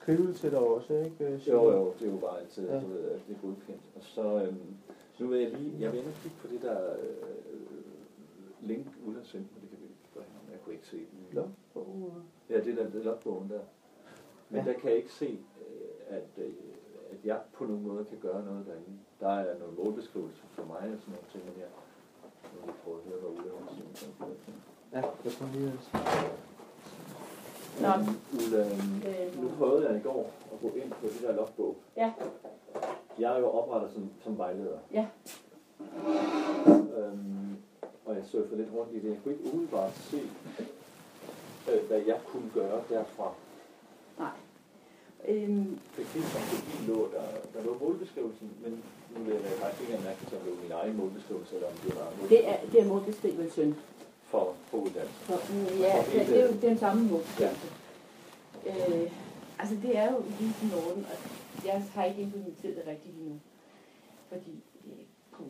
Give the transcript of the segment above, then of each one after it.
skrivelse der også, ikke? øh, Jo, jo, det er jo bare altid, Ja. du ved, at det er godkendt. Og så, øhm, nu vil jeg lige, jeg vil og kigge på det der øh, link, Ulla sendte mig, det kan vi ikke gøre men jeg kunne ikke se den. Logbog, Ja, det der det logbogen der. Men Ja. der kan jeg ikke se, øh, at, øh, at jeg på nogen måde kan gøre noget derinde. Der er nogle målbeskrivelser for mig og sådan nogle ting her. Nu vil jeg prøve at høre, hvad Ulla har sagt. Ja, jeg tror lige at... Nå, Ulla, øhm, Øh, prøvede jeg i går at gå ind på det der logbog. Ja. Jeg er jo oprettet som, som vejleder. Ja. Øhm, og jeg surfede lidt rundt i det. Jeg kunne ikke umiddelbart se, øh, hvad jeg kunne gøre derfra. øhm, helt som det lå, der, der lå målbeskrivelsen, men nu vil jeg faktisk ikke mærke, om det var min egen målbeskrivelse, eller om det var det er, det er målbeskrivelsen. for, for uddannelse. For, ja, det, det er jo den samme målbeskrivelse. Øh, altså det er jo lige i orden, og jeg har ikke implementeret det rigtigt lige nu. Fordi, øh, puh,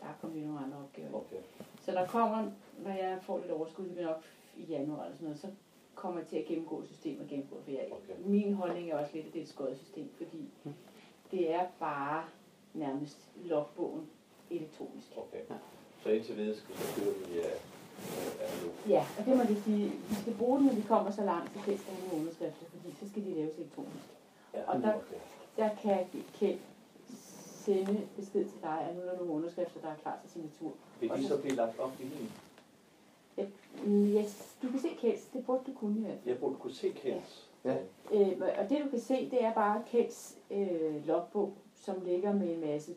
der er kommet nogle andre opgaver. Okay. Så der kommer, når jeg får lidt overskud, det nok i januar eller sådan noget, så kommer jeg til at gennemgå systemet gennemgå. For jeg, Okay. min holdning er også lidt, at det er et skåret system, fordi det er bare nærmest logbogen elektronisk. okay. Så indtil videre skal vi Ja, og det må det sige, vi skal bruge den, når vi kommer så langt, så helst have nogle underskrifter, fordi så skal de laves elektronisk. Ja, Og der-. Der kan Kjeld sende besked til dig, at nu er der nogle underskrifter, der er klar til signatur. Vil de så blive lagt op i min? Mm, Yes, du kan se Kjelds, det burde du kunne i hvert fald. Jeg burde kunne se Kjelds. Ja. Øh, og det du kan se, det er bare Kjelds øh, logbog, som ligger med en masse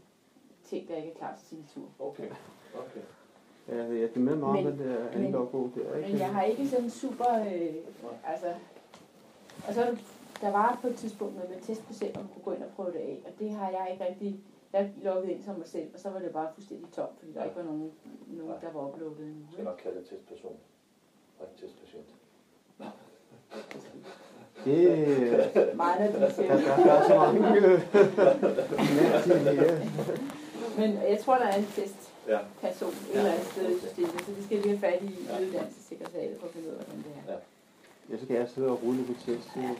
ting, der ikke er klar til signatur. Okay. Okay. Ja, jeg er med om Men- den der anden men- logbog der, ikke? Men jeg har ikke sådan super, øh, altså, og så er der- var på et tidspunkt noget med testprocent, man kunne gå ind og prøve det af, og det har jeg ikke rigtig, jeg loggede ind som mig selv, og så var det bare fuldstændig tomt, fordi der Ja. ikke var nogen, nogen der var uploadet endnu. Skal nok kalde det testperson. Og ikke testpatient. Det øh, Meget af det der, der, er så mange. Men jeg tror, der er en Ja. testperson et eller andet sted i systemet, så det skal vi have fat i i uddannelsessekretariatet for at finde ud af, hvordan det er. Ja, så kan jeg sidde og rulle på test. Ja.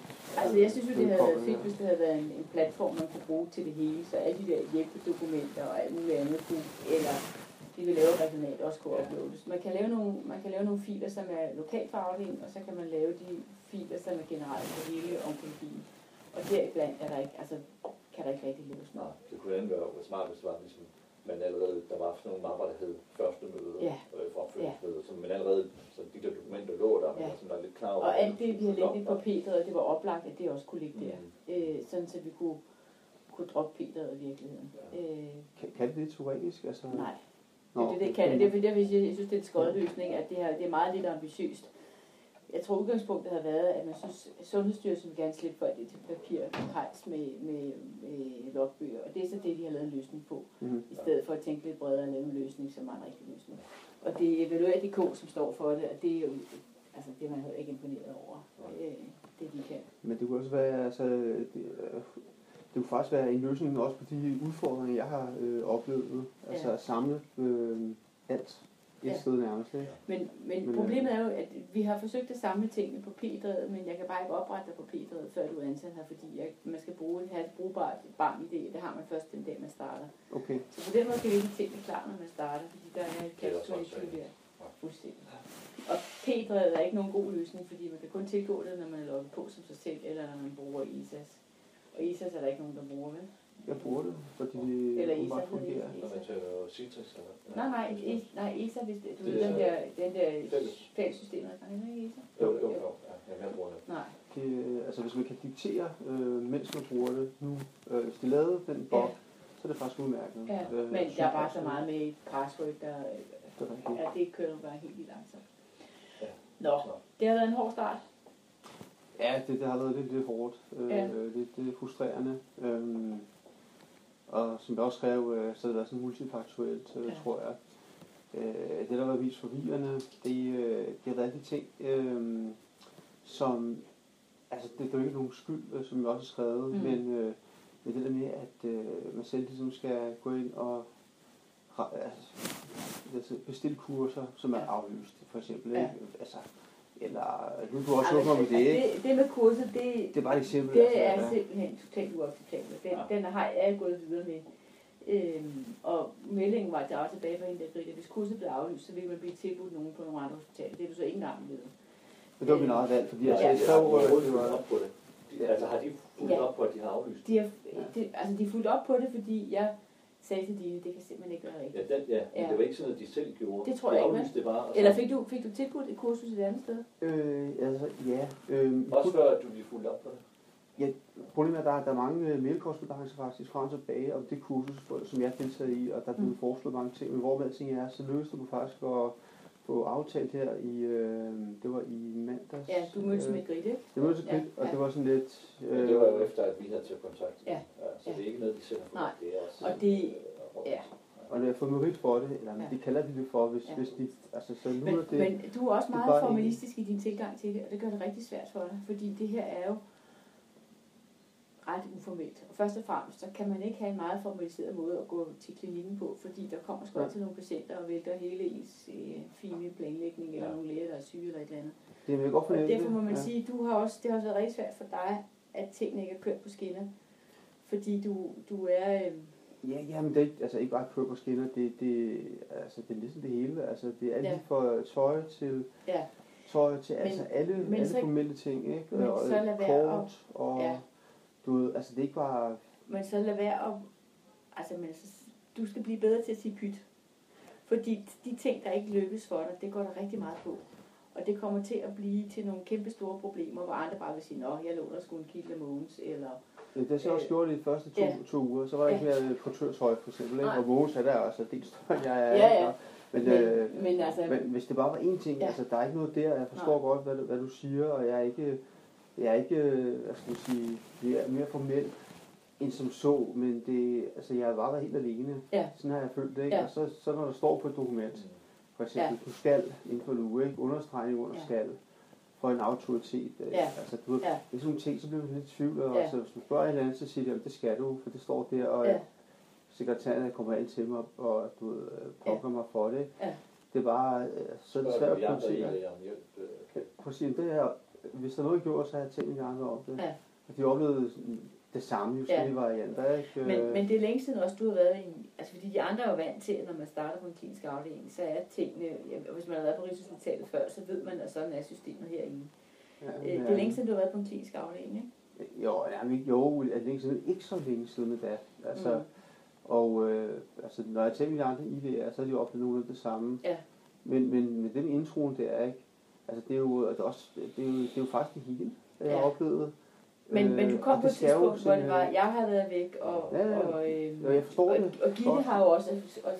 Altså, jeg synes jo, det havde været fedt, hvis det havde været en, en platform, man kunne bruge til det hele, så alle de der hjælpedokumenter og alt muligt andet kunne, eller det vi laver regionalt også kunne uploades. Man kan lave nogle, man kan lave nogle filer, som er lokalfaglige, og så kan man lave de filer, som er generelt for hele onkologien. Og deriblandt er der ikke, altså, kan der ikke rigtig laves noget. det kunne andet være smart, hvis det var ligesom, man allerede, der var sådan nogle mapper, der hed første møde Ja. øh, for opfølgningsmøde, så man allerede, så de der dokumenter lå der, Ja. var sådan der lidt klar over. Og alt det, vi har liggende på Petret, det var oplagt, at det også kunne ligge der. Mm. Øh, sådan, så vi kunne, kunne droppe Petret i virkeligheden. Øh, Kan, kan det teoretisk? Altså, nej. Nå, det, det, kan, det er fordi, jeg, synes, det er en skøjet løsning, at det, her, det er meget lidt ambitiøst. Jeg tror, udgangspunktet har været, at man synes, at Sundhedsstyrelsen vil gerne slippe for det til papir hejs med, med, med logbøger. Og det er så det, de har lavet en løsning på, Mhm. i stedet for at tænke lidt bredere og lave en løsning, som er en rigtig løsning. Og det er Evaluer.dk, som står for det, og det er jo, altså det er man heller ikke imponeret over, øh, det de kan. Men det kunne også være, altså, det, øh, det kunne faktisk være en løsning også på de udfordringer, jeg har øh, oplevet. Altså Ja. at samle øh, alt et Ja. sted nærmest. Ikke? Men, men, Men, problemet er jo, at vi har forsøgt at samle tingene på P-drevet, men jeg kan bare ikke oprette dig på P-drevet, før du er ansat her, fordi jeg, man skal bruge, have et brugbart barn idé. Det har man først den dag, man starter. Okay. Så på den måde skal vi ikke tingene klar, når man starter, fordi der er et åndssvagt. der. Fuldstændig. Og P-drevet er ikke nogen god løsning, fordi man kan kun tilgå det, når man er logget på som sig selv, eller når man bruger ISAS. Og ISAS er der ikke nogen, der bruger, vel? Jeg bruger det, fordi det Eller ISA, hedder fungerer. Når man tager Citrix eller... Nej, nej, I- nej, ISA, hvis det, du Det ved, den der, den der fælles. fællessystemet, er det ikke ISA? Jo, jo, jo. Ja, jeg er med bruger det. Nej. Det, altså hvis man kan diktere, øh, mens man bruger det nu, øh, hvis de lavede den bot, Ja. så er det faktisk udmærket. Ja, Øh, men der er bare så meget med et græsryg, der Det er ja, det kører bare helt vildt langsomt. Ja. Nå, det har været en hård start. Ja, det, det har været lidt, lidt hårdt. Øh, Ja. det, det er frustrerende. Øhm, og som jeg også skrev, øh, så har det været sådan multifaktuelt, øh, Ja. tror jeg. Øh, det, der været mest forvirrende, det, øh, det har været de ting, øh, som... Altså, det, det er jo ikke nogen skyld, øh, som jeg også har skrevet, Mm. men, øh, men det der med, at øh, man selv ligesom skal gå ind og altså, altså bestille kurser, som er aflyst, for eksempel. Ja. Ikke? Altså, Eller, nu du også men med det, ikke? det, det med kurset, det, Det er bare et eksempel. det er altså, ja. simpelthen totalt uacceptabelt. Den, Ja. den har jeg gået videre med. Øhm, og meldingen var der også tilbage fra hende, der at hvis kurset blev aflyst, så ville man blive tilbudt nogen på nogle andre hospitaler. Det er du så ikke engang ved. Men det var min eget valg, fordi altså, Ja. jeg det fulgt var, op på det? De, altså har de fulgt Ja. op på, at de har aflyst? De har, det, altså, de fulgte op på det, fordi jeg sagde til Dine, det kan simpelthen ikke være rigtigt. Ja, den, ja. Men Ja. det var ikke sådan, at de selv gjorde. Det tror de jeg ikke, det bare. og Eller fik du, fik du tilbudt et kursus et andet sted? øh, altså, ja. Øh, Også før, at du blev fuldt op på det. Problemet er, at der, er- der er mange øh, mailkorrespondancer faktisk frem og tilbage om det kursus, som jeg deltager i, og der er blevet Mm. foreslået mange ting. Men hvor alting er, så lykkedes det mig faktisk at få aftalt her i, øh, det var i mandags. Ja, du mødtes øh, med Grete, ikke? Jeg mødtes med Ja, Grit, og ja. det var sådan lidt... Men det var jo efter, at vi havde til kontakt. Ja. Så Ja. det er ikke noget, de sender for. Nej. Det er også, Og det- øh, ja. Og når jeg får merit for det, eller Ja. ja. det kalder de det for, hvis, Ja. ja. hvis de... Altså, så nu Men, er det... men du er også det meget formalistisk i din tilgang til det, og det gør det rigtig svært for dig, fordi det her er jo ret uformelt. Og først og fremmest, så kan man ikke have en meget formaliseret måde at gå til klinikken på, fordi der kommer sgu Ja. altid nogle patienter og vælter hele ens øh, fine planlægning, eller Ja. nogle læger, der er syge eller et eller andet. det vil jeg godt Og fornemme derfor må man ja. sige, du har også, det har også været rigtig svært for dig, at tingene ikke er kørt på skinner. Fordi du, du er... Øh, Ja, jamen det er ikke, altså ikke bare køb på skinner, det, det, altså, det er ligesom det hele. Altså, det er alt Ja. ja. fra tøj til, ja, tøj til Men- altså alle, men alle så- formelle ting, ikke? men og, så lad være kort, og ja. Du ved, altså det er ikke bare, Men så lad være at... Altså, men så, du skal blive bedre til at sige pyt. Fordi de ting, der ikke lykkes for dig, det går der rigtig meget på. Og det kommer til at blive til nogle kæmpe store problemer, hvor andre bare vil sige, nå, jeg låner sgu en kilde Mogens, eller... ja, det har jeg også Øh, gjort i de første to, ja. to uger, så var der ikke mere portørtøj for eksempel, ikke? Nej. og Mogens er der også dels større, end jeg er. Ja, ja. Men, Men, øh, men altså, men hvis det bare var én ting, Ja. ja. altså der er ikke noget der, jeg forstår godt, hvad, du- hvad du siger, og jeg er ikke, jeg er ikke, øh, hvad skal man sige, det er mere formelt end som så, men det, altså jeg bare været helt alene. Ja. Sådan har jeg følt det, ikke? Ja. Og så, så når der står på et dokument, for eksempel, du skal inden for en uge, ikke? Understregning under Ja. skal, for en autoritet. øh, Ja. Altså, du Ja. det er sådan nogle ting, så bliver man lidt i tvivl, og Ja. altså, hvis du spørger en eller anden, så siger de, at det skal du, for det står der, og Ja. ja. sekretæren kommer ind til mig, og du ved, øh, pokker mig for det. Ja. Det er bare, øh, så er det Så svært at om hjælp. øh, Præcis, det er, hvis der er noget, gjorde, så har jeg tænkt andre om det. Ja. Og de oplevede det samme, jo Ja. varianter, ikke? men, Øh, men det er længe siden også, du har været i... Altså, fordi de andre er jo vant til, at når man starter på en klinisk afdeling, så er tingene... Ja, hvis man har været på Rigshospitalet før, så ved man, at sådan er systemet herinde. ja, Øh, det er længe siden, du har været på en klinisk afdeling, ikke? Jo, ja, men, jo, er længe siden, ikke så længe siden da. Altså, Mm. Og øh, altså, når jeg tænker mine andre IVR, så har de jo oplevet noget af det samme. Ja. Men, men med den introen der, ikke? Altså, det er jo, det er også, det er jo, det er jo faktisk det hele, jeg Ja. har oplevet. Men, Øh, men du kom og på et det tidspunkt, hvor det var, øh, jeg har været væk, og, Ja, ja. og, øh, Jo, jeg forstår og, det. og Gitte har jo også, og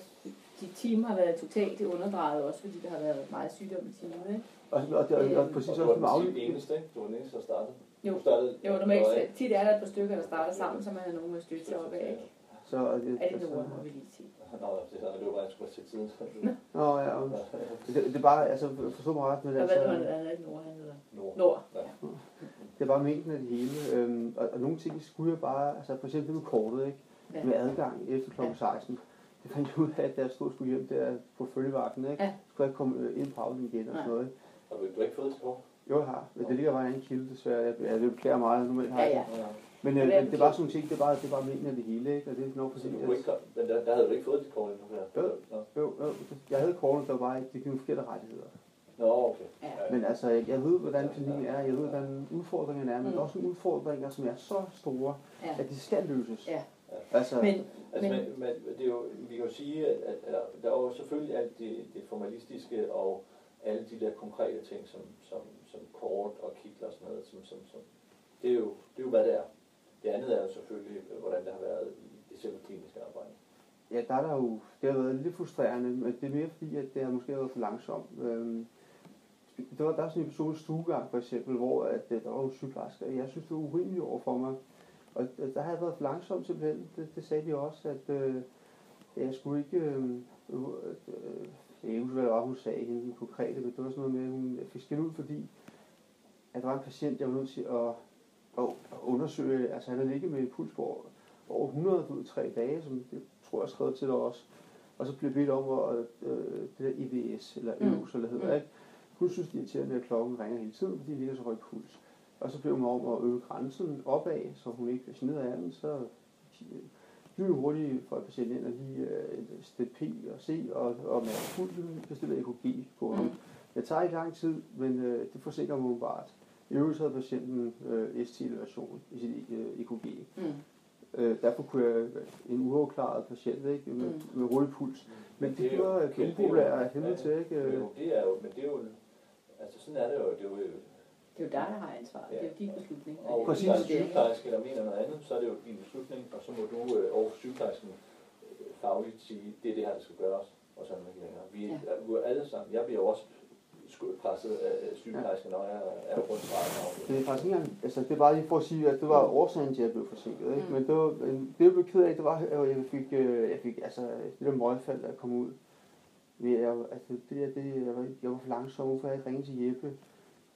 dit team har været totalt underdrejet også, fordi der har været meget sygdom i teamet, ikke? Og, og, og, og, og Øh, præcis Og du også med var den afløb. eneste, ikke? Du var den eneste, der startede. Jo. Du startede, Jo, normalt tit er der et par stykker, der starter sammen, så man har nogen at støtte sig op af, ikke? Så, og det, Er det Nora, må vi lige sige. Nå, det, det var bare, jeg skulle set tiden. Nå, ja, og, det, det, er bare, altså, forstå mig ret, men altså, hvad er ikke Nora, han hedder Nord. Nord. Ja. det er bare mængden af det hele. Øhm, og, og nogle ting skulle jeg bare, altså for eksempel det med kortet, ikke? Ja. Med adgang efter kl. 16. Det fandt jeg ud af, at jeg stod skulle hjem der på følgevagten, ikke? Ja. Skulle jeg ikke komme øh, ind på afdelingen igen og sådan noget, ikke? Og du har ikke fået det kort? Jo, jeg har. Men det ligger bare i en kilde, desværre. Jeg, jeg, jeg beklager meget, normalt har Ja, jeg ja. det. Men, øh, det men det bare sådan nogle ting, det er bare, det er bare mængden af det hele, ikke? Og det er nok præcis. du ikke men der, der havde du ikke fået dit kort endnu her? Jo. Jo, jo, jeg havde kortet, der var ikke, det nogle forkerte rettigheder. Nå, okay. Ja. Men altså, jeg, jeg ved, hvordan klinikken er, jeg ved, hvordan udfordringerne er, men Mm. der er også nogle udfordringer, som er så store, Ja. at de skal løses. Ja. Altså, Men, Altså, men, men, men det er jo, vi kan jo sige, at, at, at der er jo selvfølgelig alt det, det formalistiske og alle de der konkrete ting, som, som, som kort og kitler og sådan noget, som, som, som, det, er jo, det er jo, hvad det er. Det andet er jo selvfølgelig, øh, hvordan det har været i det selve kliniske arbejde. Ja, der er der jo, det har været lidt frustrerende, men det er mere fordi, at det har måske været for langsomt. Øhm, der var der er sådan en episode i Stuegang for eksempel, hvor at, øh, der var jo sygeplejersker, jeg synes, det var urimeligt over for mig. Og øh, der har jeg været for langsomt simpelthen, det, det sagde de også, at øh, jeg skulle ikke, øh, øh, jeg husker, hvad det var, hun sagde hende konkrete, men det var sådan noget med, at hun fik skilt ud, fordi at der var en patient, jeg var nødt til at undersøge, altså han havde ligget med en puls på over- over 100 ud tre dage, som det tror jeg skrevet til dig også. Og så blev bedt om at, øh, det der IVS, eller Mm. EUS, eller hedder, Mm. ikke? Hun synes, det er irriterende, at klokken ringer hele tiden, fordi det ligger så høj puls. Og så blev hun om at øge grænsen opad, så hun ikke bliver generet af den, så lyn hurtigt for patienten ind og lige øh, et sted P og C og, og med lyn bestiller EKG på ham. Mm. Det tager ikke lang tid, men øh, det forsikrer umiddelbart. I øvrigt havde patienten øh, ST-elevation i sit øh, EKG. Mm. Øh, derfor kunne jeg en uafklaret patient ikke, med, Mm. med rolig puls. Men det, er det var det er jo- upopulært af helvede ja, til, ikke? det er jo- Det er jo, men det er jo, altså sådan er det jo, det er jo, Det er jo dig, der har ansvaret. Det er jo din beslutning. og Præcis. hvis der er en sygeplejerske, der mener noget andet, så er det jo din beslutning, og så må du øh, over sygeplejersken øh, fagligt sige, det er det her, der skal gøres, og sådan længere. Vi Ja. er, vi er alle sammen, jeg bliver jo også presset af sygeplejersken, når jeg er rundt fra Det er faktisk ikke engang, altså det er bare lige for at sige, at det var årsagen til, at jeg blev forsinket, ikke? Mm. Men det var, det jeg blev ked af, det var, at jeg fik, øh, jeg fik altså det der møgfald, der kom ud. Jeg, altså det der, det, jeg var, jeg var for langsom, hvorfor havde jeg ikke ringet til Jeppe,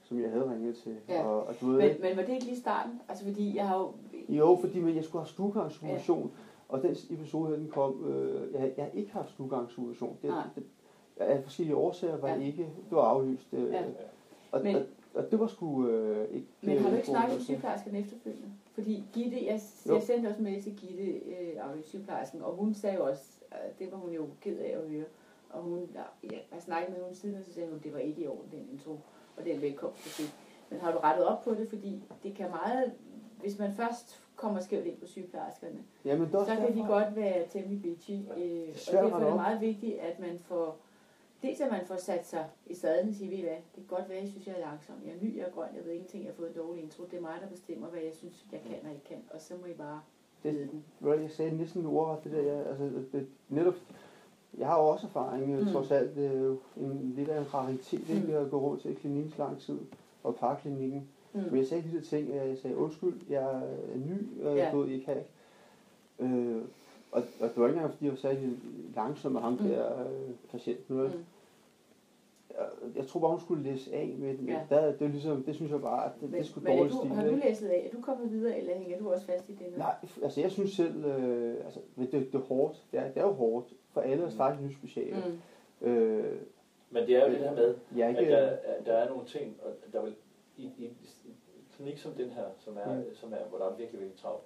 som jeg havde ringet til. Ja. Og, og du ved Men, ikke, men var det ikke lige starten? Altså fordi jeg har jo... jo, fordi men jeg skulle have stuegangssituation, og den episode her, den kom, øh, jeg, jeg har ikke haft stuegangssituation. Det, Nej. det, af forskellige årsager var Ja. ja. ikke, det var aflyst. Øh, Ja. og, Men- og, og, det var sgu øh, ikke... Men har du ikke øh, snakket med sygeplejersken efterfølgende? Fordi Gitte, jeg, Jo. jeg sendte også med til Gitte, øh, sygeplejersken, og hun sagde også, at det var hun jo ked af at høre. Og hun, ja, jeg har snakket med hende siden, og så sagde hun, at det var ikke i orden, den intro, og den velkomst Men har du rettet op på det? Fordi det kan meget, hvis man først kommer skævt ind på sygeplejerskerne, Jamen, så kan de derfor- godt være temmelig bitchy. Øh, og derfor er det meget vigtigt, at man får, dels at man får sat sig i sadlen og sige, ved I hvad, det kan godt være, jeg synes, jeg er langsom. Jeg er ny, jeg er grøn, jeg ved ingenting, jeg har fået en dårlig intro. Det er mig, der bestemmer, hvad jeg synes, jeg kan og ikke kan. Og så må I bare Det- vide den. Ved Jeg sagde næsten ordret det der, jeg, altså, det, netop, jeg har jo også erfaring, mm. Mm. trods alt, det er jo en, lidt af en raritet, ikke, Mm. ved at gå rundt til klinikken lang tid, og parklinikken. Mm. Men jeg sagde de der ting, jeg sagde, undskyld, jeg er ny, og Ja. ja. jeg kan ikke. Øh, og, og det var ikke engang, fordi jeg var særlig langsom med ham Mm. mm. der øh, patienten. Mm. Mm. Jeg, jeg tror bare, hun skulle læse af med den. Ja. Ja. Der, det, er ligesom, det synes jeg bare, at det, Men, det skulle men er dårligt du, stil. har du ikke? læst af? Er du kommet videre, eller hænger du også fast i det nu? Nej, altså jeg synes selv, øh, altså, det, det er hårdt. Det er, det er jo hårdt for alle at starte et nyt speciale. Mm. Øh, Men det er jo det her med, jeg er at ikke, der, at der er nogle ting, og der vil, i, i, i en klinik som den her, som er, Mm. som er, hvor der er virkelig, virkelig travlt,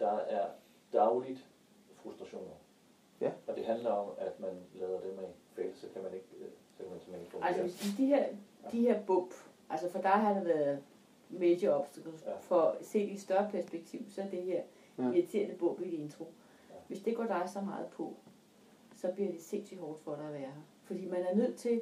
der er dagligt frustrationer. Ja. Og det handler om, at man lader dem af fail, så kan man ikke, øh, så kan man simpelthen ikke fungere. Altså hvis de her, de her bump, altså for dig har der været major obstacles. Ja. For set i et større perspektiv, så er det her Ja. irriterende bump i din intro. Ja. Hvis det går dig så meget på, så bliver det sindssygt hårdt for dig at være her. Fordi man er nødt til,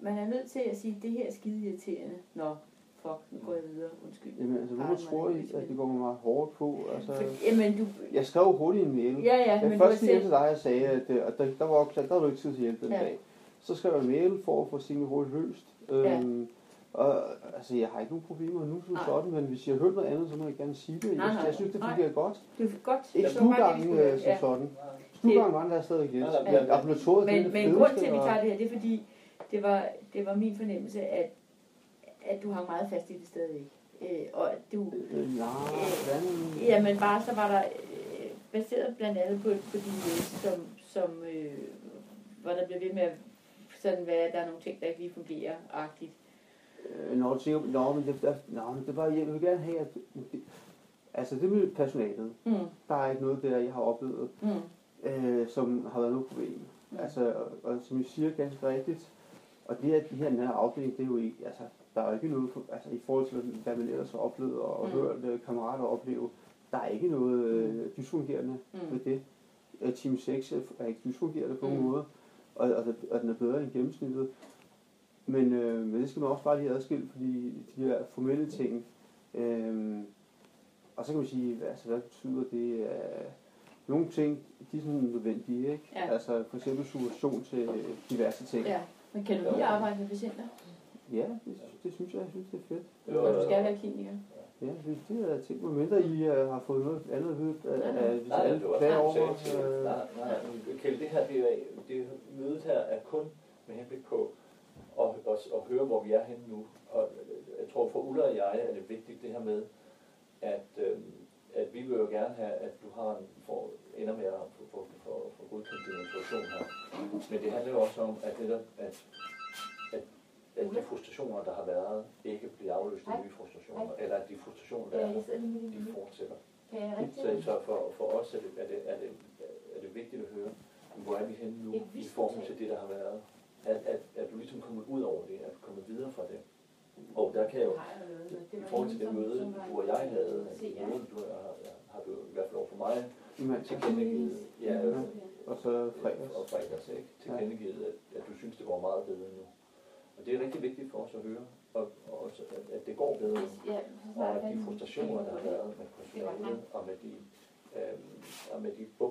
man er nødt til at sige, det her er skide irriterende. Nå, fuck, nu går jeg videre, undskyld. jamen, altså, hvorfor tror I, at det går mig meget hårdt på? Altså, For, jamen, du, jeg skrev hurtigt en mail. ja, ja, Jeg men først lige selv, til dig, jeg sagde, at øh, og der, der, var, også- der var du ikke tid til hjælp den Ja. ja. dag. Så skrev jeg en mail for at få tingene hurtigt løst. Øhm, og altså, jeg har ikke nogen problemer nu som Nej. sådan, men hvis jeg har hørt noget andet, så må jeg gerne sige det. Nej, jeg, nej, jeg synes, det nej. fungerer godt. det er godt. Ikke stuegangen øh, som ja. sådan. Stuegangen var der stadig lidt. Ja. men- Men, men grund til, at vi tager det her, det er fordi, det var, det var min fornemmelse, at, at du hang meget fast i det stadigvæk. Øh, og at du, Øh, hvad nu? jamen bare så var der, øh, baseret blandt andet på, på de mails, som, som øh, hvor der bliver ved med at sådan være, der er nogle ting, der ikke lige fungerer, agtigt. Øh, Nå, du tænker, nå, men det, der, nå, men det var, jeg vil gerne have, at det, altså det med personalet, Mm, der er ikke noget der, jeg har oplevet, mm, øh, som har været noget problem. Mm. Altså, og, og som I siger ganske rigtigt, og det her, de her, den her afdeling, det er jo ikke, altså, der er jo ikke noget, for, altså i forhold til, hvad man ellers har oplevet og, Mm. hørt øh, kammerater opleve, der er ikke noget øh, dysfungerende mm. med det. Øh, Team 6 er- ikke dysfungerende på nogen Mm. måde, og, og, og den er bedre end gennemsnittet. Men, øh, men det skal man også bare lige adskille, fordi de her formelle ting, øh, og så kan man sige, altså, hvad betyder det? Øh, nogle ting, de er sådan nødvendige, ikke? Ja. Altså for eksempel situation til diverse ting. Ja, men kan du lige arbejde med patienter? Ja, det, det synes jeg, jeg synes, det er fedt. Det Når var- du skal være kliniker? Ja, det, det er ting, hvor mindre I uh, har fået noget andet at vide, Nej, nej. at hvis Nej, alle det var klager over. øh, nej, nej, men Kjeld, det her, det er, det mødet her er kun med henblik på at, at, at høre, hvor vi er henne nu. Og jeg tror, for Ulla og jeg er det vigtigt det her med, at, øh, at vi vil jo gerne have, at du har en, for, ender med at få for, for, for godkendt din her. Men det handler jo også om, at, netop, at, at, at de frustrationer, der har været, ikke bliver afløst af nye frustrationer, Nej. eller at de frustrationer, der Ja, er, med de det. fortsætter. Så, så for, for os er det, er, det, er, det, er det vigtigt at høre, hvor er vi henne nu i forhold til det, der har været. At, at, at du ligesom kommet ud over det, at du kommet videre fra det. Og der kan jeg jo, i forhold til det møde, du og jeg havde, ja. møde, du har, har du i hvert fald over for mig tilkendegivet, ja, Ja. og så fredags. og fredags, ikke? Tilkendegivet, at, at du synes, det går meget bedre nu. Og det er rigtig vigtigt for os at høre, og, og også, at, at det går bedre. Ja, Og at de frustrationer, der har været med personalet, og med de, øhm, og med de